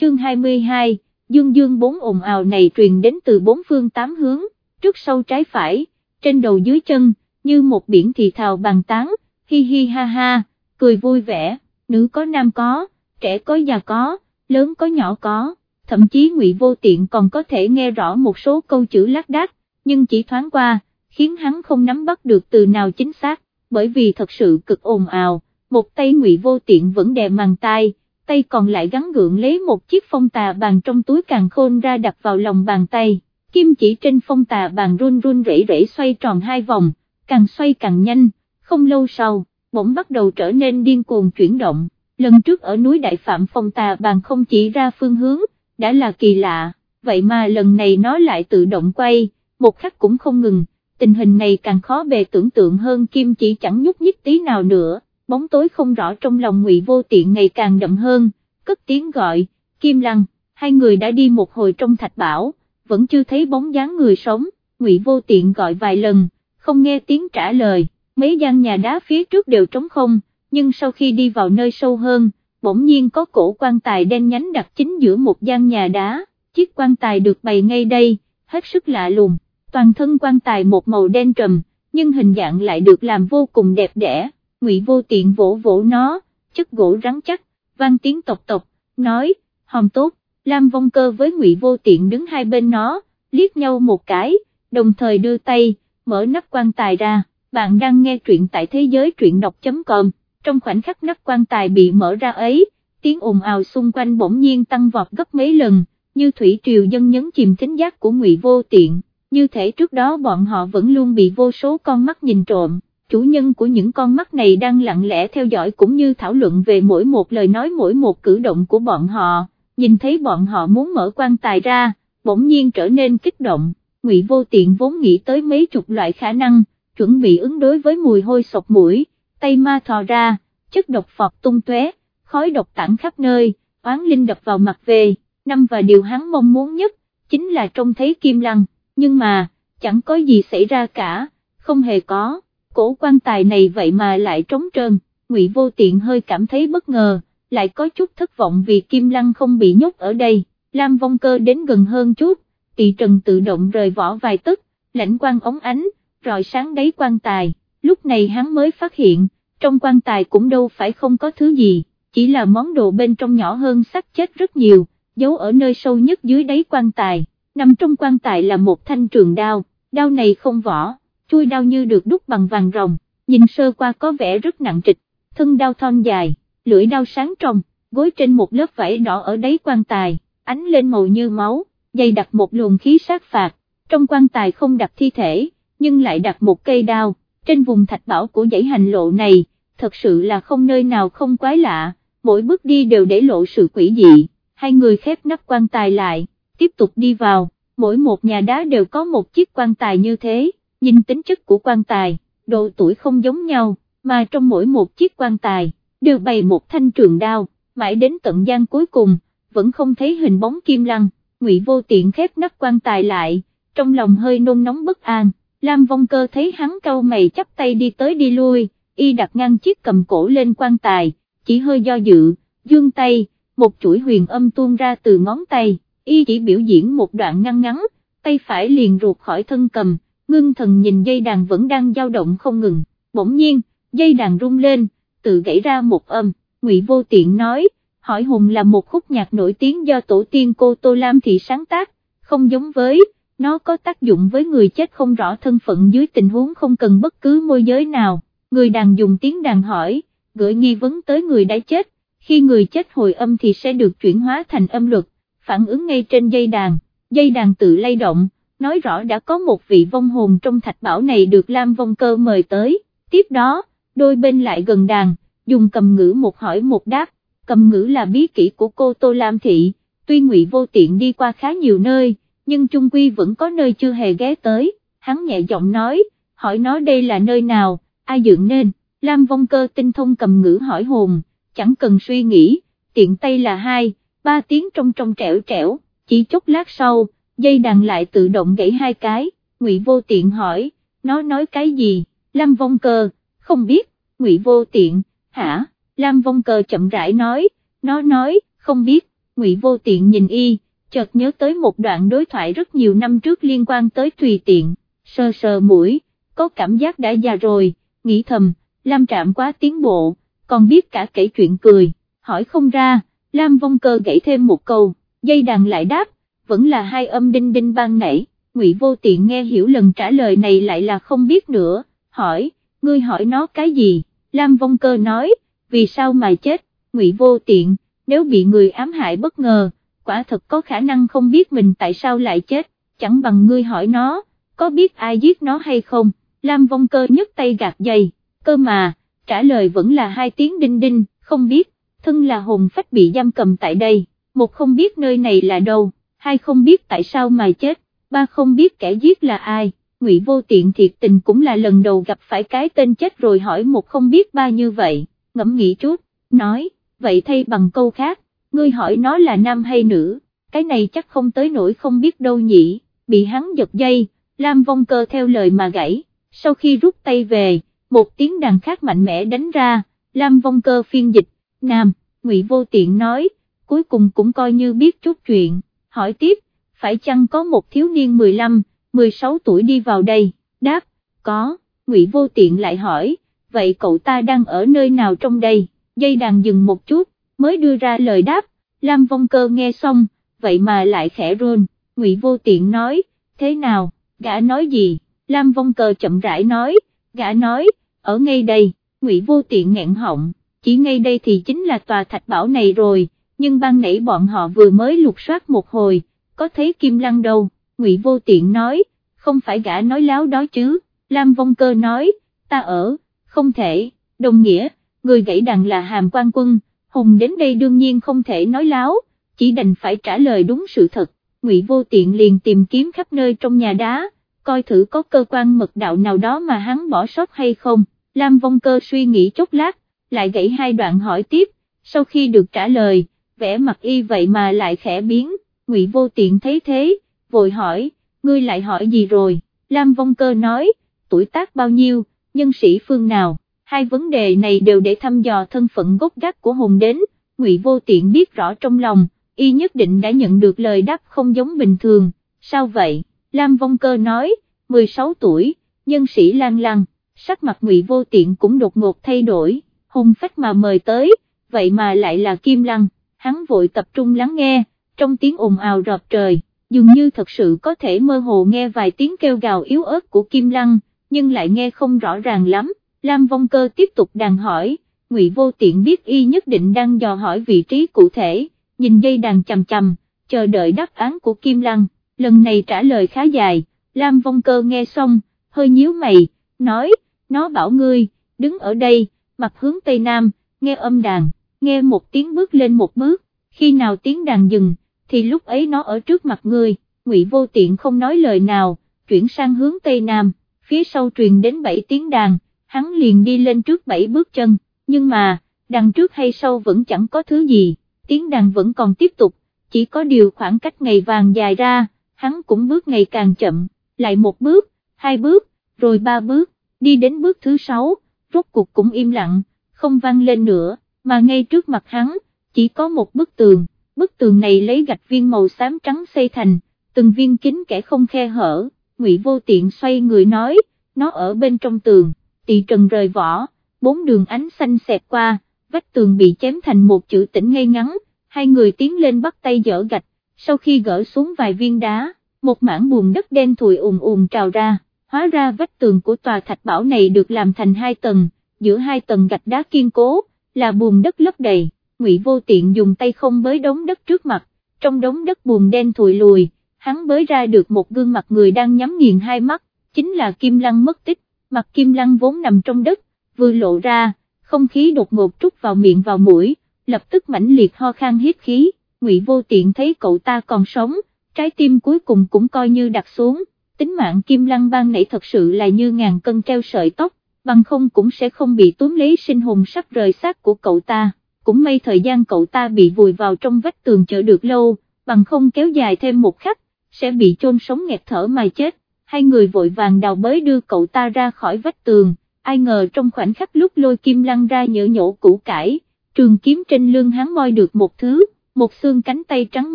chương 22, dương dương bốn ồn ào này truyền đến từ bốn phương tám hướng, trước sau trái phải, trên đầu dưới chân, như một biển thì thào bàn tán, hi hi ha ha, cười vui vẻ, nữ có nam có, trẻ có già có, lớn có nhỏ có, thậm chí ngụy vô tiện còn có thể nghe rõ một số câu chữ lác đác, nhưng chỉ thoáng qua, khiến hắn không nắm bắt được từ nào chính xác, bởi vì thật sự cực ồn ào, một tay ngụy vô tiện vẫn đè màn tai, tay còn lại gắn gượng lấy một chiếc phong tà bàn trong túi càng khôn ra đặt vào lòng bàn tay, kim chỉ trên phong tà bàn run run rẩy rẩy xoay tròn hai vòng, càng xoay càng nhanh, không lâu sau, bỗng bắt đầu trở nên điên cuồng chuyển động, lần trước ở núi Đại Phạm phong tà bàn không chỉ ra phương hướng, đã là kỳ lạ, vậy mà lần này nó lại tự động quay, một khắc cũng không ngừng, tình hình này càng khó bề tưởng tượng hơn kim chỉ chẳng nhúc nhích tí nào nữa, bóng tối không rõ trong lòng ngụy vô tiện ngày càng đậm hơn, cất tiếng gọi, kim lăng, hai người đã đi một hồi trong thạch bảo, vẫn chưa thấy bóng dáng người sống, ngụy vô tiện gọi vài lần, không nghe tiếng trả lời, mấy gian nhà đá phía trước đều trống không, nhưng sau khi đi vào nơi sâu hơn, bỗng nhiên có cổ quan tài đen nhánh đặt chính giữa một gian nhà đá, chiếc quan tài được bày ngay đây, hết sức lạ lùng, toàn thân quan tài một màu đen trầm, nhưng hình dạng lại được làm vô cùng đẹp đẽ, ngụy vô tiện vỗ vỗ nó, chất gỗ rắn chắc, vang tiếng tộc tộc, nói, hòm tốt, Lam Vong Cơ với ngụy vô tiện đứng hai bên nó, liếc nhau một cái, đồng thời đưa tay, mở nắp quan tài ra, bạn đang nghe truyện tại thế giới truyện đọc.com trong khoảnh khắc nắp quan tài bị mở ra ấy, tiếng ồn ào xung quanh bỗng nhiên tăng vọt gấp mấy lần, như thủy triều dân nhấn chìm thính giác của ngụy vô tiện, như thể trước đó bọn họ vẫn luôn bị vô số con mắt nhìn trộm, chủ nhân của những con mắt này đang lặng lẽ theo dõi cũng như thảo luận về mỗi một lời nói mỗi một cử động của bọn họ, nhìn thấy bọn họ muốn mở quan tài ra, bỗng nhiên trở nên kích động, ngụy vô tiện vốn nghĩ tới mấy chục loại khả năng, chuẩn bị ứng đối với mùi hôi sọc mũi tay ma thò ra, chất độc phọt tung tóe, khói độc tản khắp nơi, oán linh đập vào mặt về, năm và điều hắn mong muốn nhất, chính là trông thấy kim lăng, nhưng mà, chẳng có gì xảy ra cả, không hề có, cổ quan tài này vậy mà lại trống trơn, ngụy vô tiện hơi cảm thấy bất ngờ, lại có chút thất vọng vì kim lăng không bị nhốt ở đây, Lam vong cơ đến gần hơn chút, Tỷ trần tự động rời vỏ vài tức, lãnh quang ống ánh, rọi sáng đáy quan tài lúc này hắn mới phát hiện, trong quan tài cũng đâu phải không có thứ gì, chỉ là món đồ bên trong nhỏ hơn xác chết rất nhiều, giấu ở nơi sâu nhất dưới đáy quan tài, nằm trong quan tài là một thanh trường đao, đao này không vỏ, chui đao như được đúc bằng vàng rồng, nhìn sơ qua có vẻ rất nặng trịch, thân đao thon dài, lưỡi đao sáng trong, gối trên một lớp vải đỏ ở đáy quan tài, ánh lên màu như máu, dày đặt một luồng khí sát phạt, trong quan tài không đặt thi thể, nhưng lại đặt một cây đao trên vùng thạch bảo của dãy hành lộ này, thật sự là không nơi nào không quái lạ, mỗi bước đi đều để lộ sự quỷ dị, hai người khép nắp quan tài lại, tiếp tục đi vào, mỗi một nhà đá đều có một chiếc quan tài như thế, nhìn tính chất của quan tài, độ tuổi không giống nhau, mà trong mỗi một chiếc quan tài, đều bày một thanh trường đao, mãi đến tận gian cuối cùng, vẫn không thấy hình bóng kim lăng, ngụy vô tiện khép nắp quan tài lại, trong lòng hơi nôn nóng bất an. Lam Vong Cơ thấy hắn cau mày chắp tay đi tới đi lui, y đặt ngang chiếc cầm cổ lên quan tài, chỉ hơi do dự, dương tay, một chuỗi huyền âm tuôn ra từ ngón tay, y chỉ biểu diễn một đoạn ngăn ngắn, tay phải liền ruột khỏi thân cầm, ngưng thần nhìn dây đàn vẫn đang dao động không ngừng, bỗng nhiên, dây đàn rung lên, tự gãy ra một âm, Ngụy Vô Tiện nói, hỏi hùng là một khúc nhạc nổi tiếng do tổ tiên cô Tô Lam Thị sáng tác, không giống với nó có tác dụng với người chết không rõ thân phận dưới tình huống không cần bất cứ môi giới nào, người đàn dùng tiếng đàn hỏi, gửi nghi vấn tới người đã chết, khi người chết hồi âm thì sẽ được chuyển hóa thành âm luật, phản ứng ngay trên dây đàn, dây đàn tự lay động, nói rõ đã có một vị vong hồn trong thạch bảo này được Lam Vong Cơ mời tới, tiếp đó, đôi bên lại gần đàn, dùng cầm ngữ một hỏi một đáp, cầm ngữ là bí kỹ của cô Tô Lam Thị, tuy ngụy vô tiện đi qua khá nhiều nơi, nhưng chung quy vẫn có nơi chưa hề ghé tới, hắn nhẹ giọng nói, hỏi nó đây là nơi nào, ai dựng nên, Lam Vong Cơ tinh thông cầm ngữ hỏi hồn, chẳng cần suy nghĩ, tiện tay là hai, ba tiếng trong trong trẻo trẻo, chỉ chốc lát sau, dây đàn lại tự động gãy hai cái, Ngụy Vô Tiện hỏi, nó nói cái gì, Lam Vong Cơ, không biết, Ngụy Vô Tiện, hả, Lam Vong Cơ chậm rãi nói, nó nói, không biết, Ngụy Vô Tiện nhìn y, chợt nhớ tới một đoạn đối thoại rất nhiều năm trước liên quan tới tùy tiện, sờ sờ mũi, có cảm giác đã già rồi, nghĩ thầm, Lam Trạm quá tiến bộ, còn biết cả kể chuyện cười, hỏi không ra, Lam Vong Cơ gãy thêm một câu, dây đàn lại đáp, vẫn là hai âm đinh đinh ban nảy, Ngụy Vô Tiện nghe hiểu lần trả lời này lại là không biết nữa, hỏi, ngươi hỏi nó cái gì, Lam Vong Cơ nói, vì sao mà chết, Ngụy Vô Tiện, nếu bị người ám hại bất ngờ, quả thật có khả năng không biết mình tại sao lại chết, chẳng bằng ngươi hỏi nó, có biết ai giết nó hay không, Lam Vong Cơ nhấc tay gạt dây, cơ mà, trả lời vẫn là hai tiếng đinh đinh, không biết, thân là hồn phách bị giam cầm tại đây, một không biết nơi này là đâu, hai không biết tại sao mà chết, ba không biết kẻ giết là ai. Ngụy Vô Tiện thiệt tình cũng là lần đầu gặp phải cái tên chết rồi hỏi một không biết ba như vậy, ngẫm nghĩ chút, nói, vậy thay bằng câu khác, ngươi hỏi nó là nam hay nữ, cái này chắc không tới nỗi không biết đâu nhỉ, bị hắn giật dây, Lam Vong Cơ theo lời mà gãy, sau khi rút tay về, một tiếng đàn khác mạnh mẽ đánh ra, Lam Vong Cơ phiên dịch, nam, Ngụy Vô Tiện nói, cuối cùng cũng coi như biết chút chuyện, hỏi tiếp, phải chăng có một thiếu niên 15, 16 tuổi đi vào đây, đáp, có, Ngụy Vô Tiện lại hỏi, vậy cậu ta đang ở nơi nào trong đây, dây đàn dừng một chút, mới đưa ra lời đáp, Lam Vong Cơ nghe xong, vậy mà lại khẽ run, Ngụy Vô Tiện nói, thế nào, gã nói gì, Lam Vong Cơ chậm rãi nói, gã nói, ở ngay đây, Ngụy Vô Tiện nghẹn họng, chỉ ngay đây thì chính là tòa thạch bảo này rồi, nhưng ban nãy bọn họ vừa mới lục soát một hồi, có thấy Kim Lăng đâu, Ngụy Vô Tiện nói, không phải gã nói láo đó chứ, Lam Vong Cơ nói, ta ở, không thể, đồng nghĩa, người gãy đàn là hàm quan quân, Hùng đến đây đương nhiên không thể nói láo, chỉ đành phải trả lời đúng sự thật, Ngụy Vô Tiện liền tìm kiếm khắp nơi trong nhà đá, coi thử có cơ quan mật đạo nào đó mà hắn bỏ sót hay không, Lam Vong Cơ suy nghĩ chốc lát, lại gãy hai đoạn hỏi tiếp, sau khi được trả lời, vẻ mặt y vậy mà lại khẽ biến, Ngụy Vô Tiện thấy thế, vội hỏi, ngươi lại hỏi gì rồi, Lam Vong Cơ nói, tuổi tác bao nhiêu, nhân sĩ phương nào, hai vấn đề này đều để thăm dò thân phận gốc gác của Hùng đến, Ngụy Vô Tiện biết rõ trong lòng, y nhất định đã nhận được lời đáp không giống bình thường, sao vậy, Lam Vong Cơ nói, 16 tuổi, nhân sĩ lang lăng, sắc mặt Ngụy Vô Tiện cũng đột ngột thay đổi, Hùng phách mà mời tới, vậy mà lại là Kim Lăng, hắn vội tập trung lắng nghe, trong tiếng ồn ào rợp trời, dường như thật sự có thể mơ hồ nghe vài tiếng kêu gào yếu ớt của Kim Lăng, nhưng lại nghe không rõ ràng lắm, Lam Vong Cơ tiếp tục đàn hỏi, Ngụy Vô Tiện biết y nhất định đang dò hỏi vị trí cụ thể, nhìn dây đàn chầm chầm, chờ đợi đáp án của Kim Lăng, lần này trả lời khá dài, Lam Vong Cơ nghe xong, hơi nhíu mày, nói, nó bảo ngươi, đứng ở đây, mặt hướng Tây Nam, nghe âm đàn, nghe một tiếng bước lên một bước, khi nào tiếng đàn dừng, thì lúc ấy nó ở trước mặt người. Ngụy Vô Tiện không nói lời nào, chuyển sang hướng Tây Nam, phía sau truyền đến bảy tiếng đàn, hắn liền đi lên trước bảy bước chân, nhưng mà, đằng trước hay sau vẫn chẳng có thứ gì, tiếng đàn vẫn còn tiếp tục, chỉ có điều khoảng cách ngày vàng dài ra, hắn cũng bước ngày càng chậm, lại một bước, hai bước, rồi ba bước, đi đến bước thứ sáu, rốt cuộc cũng im lặng, không vang lên nữa, mà ngay trước mặt hắn, chỉ có một bức tường. Bức tường này lấy gạch viên màu xám trắng xây thành, từng viên kính kẻ không khe hở, Ngụy Vô Tiện xoay người nói, nó ở bên trong tường, tỳ trần rời vỏ, bốn đường ánh xanh xẹt qua, vách tường bị chém thành một chữ tỉnh ngay ngắn, hai người tiến lên bắt tay dở gạch, sau khi gỡ xuống vài viên đá, một mảng bùn đất đen thùi ùm ùm trào ra, hóa ra vách tường của tòa thạch bảo này được làm thành hai tầng, giữa hai tầng gạch đá kiên cố, là bùn đất lấp đầy. Ngụy Vô Tiện dùng tay không bới đống đất trước mặt, trong đống đất buồn đen thùi lùi, hắn bới ra được một gương mặt người đang nhắm nghiền hai mắt, chính là Kim Lăng mất tích, mặt Kim Lăng vốn nằm trong đất, vừa lộ ra, không khí đột ngột trút vào miệng vào mũi, lập tức mãnh liệt ho khan hít khí, Ngụy Vô Tiện thấy cậu ta còn sống, trái tim cuối cùng cũng coi như đặt xuống, tính mạng Kim Lăng ban nãy thật sự là như ngàn cân treo sợi tóc, bằng không cũng sẽ không bị túm lấy sinh hồn sắp rời xác của cậu ta. Cũng may thời gian cậu ta bị vùi vào trong vách tường chở được lâu, bằng không kéo dài thêm một khắc, sẽ bị chôn sống nghẹt thở mà chết, hai người vội vàng đào bới đưa cậu ta ra khỏi vách tường, ai ngờ trong khoảnh khắc lúc lôi kim lăng ra nhỡ nhổ củ cải, trường kiếm trên lưng hắn moi được một thứ, một xương cánh tay trắng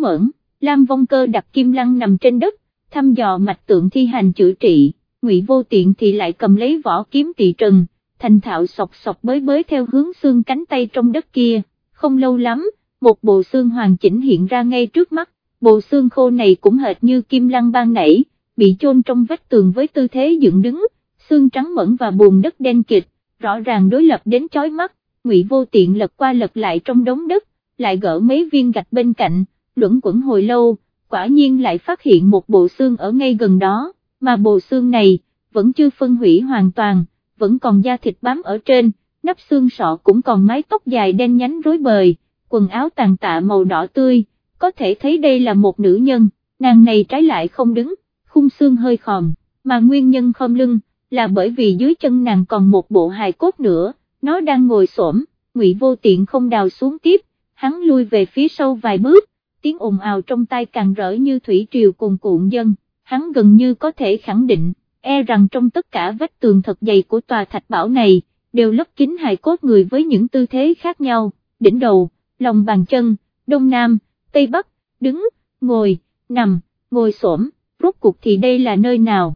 mởn, Lam Vong Cơ đặt kim lăng nằm trên đất, thăm dò mạch tượng thi hành chữa trị, Ngụy Vô Tiện thì lại cầm lấy vỏ kiếm tỳ trần, thành thạo sọc sọc bới bới theo hướng xương cánh tay trong đất kia, không lâu lắm, một bộ xương hoàn chỉnh hiện ra ngay trước mắt, bộ xương khô này cũng hệt như kim lăng ban nảy, bị chôn trong vách tường với tư thế dựng đứng, xương trắng mẫn và bùn đất đen kịt, rõ ràng đối lập đến chói mắt, Ngụy Vô Tiện lật qua lật lại trong đống đất, lại gỡ mấy viên gạch bên cạnh, luẩn quẩn hồi lâu, quả nhiên lại phát hiện một bộ xương ở ngay gần đó, mà bộ xương này, vẫn chưa phân hủy hoàn toàn, vẫn còn da thịt bám ở trên, nắp xương sọ cũng còn mái tóc dài đen nhánh rối bời, quần áo tàn tạ màu đỏ tươi, có thể thấy đây là một nữ nhân, nàng này trái lại không đứng, khung xương hơi khòm, mà nguyên nhân khom lưng, là bởi vì dưới chân nàng còn một bộ hài cốt nữa, nó đang ngồi xổm, ngụy vô tiện không đào xuống tiếp, hắn lui về phía sau vài bước, tiếng ồn ào trong tai càng rỡ như thủy triều cuồn cuộn dân, hắn gần như có thể khẳng định, e rằng trong tất cả vách tường thật dày của tòa thạch bảo này, đều lấp kín hài cốt người với những tư thế khác nhau, đỉnh đầu, lòng bàn chân, đông nam, tây bắc, đứng, ngồi, nằm, ngồi xổm, rốt cuộc thì đây là nơi nào?